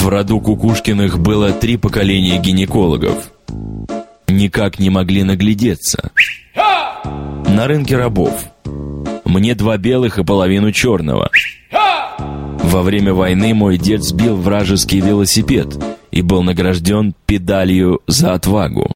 В роду Кукушкиных было три поколения гинекологов. Никак не могли наглядеться. На рынке рабов. Мне два белых и половину черного. Во время войны мой дед сбил вражеский велосипед и был награжден педалью за отвагу.